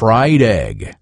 fried egg.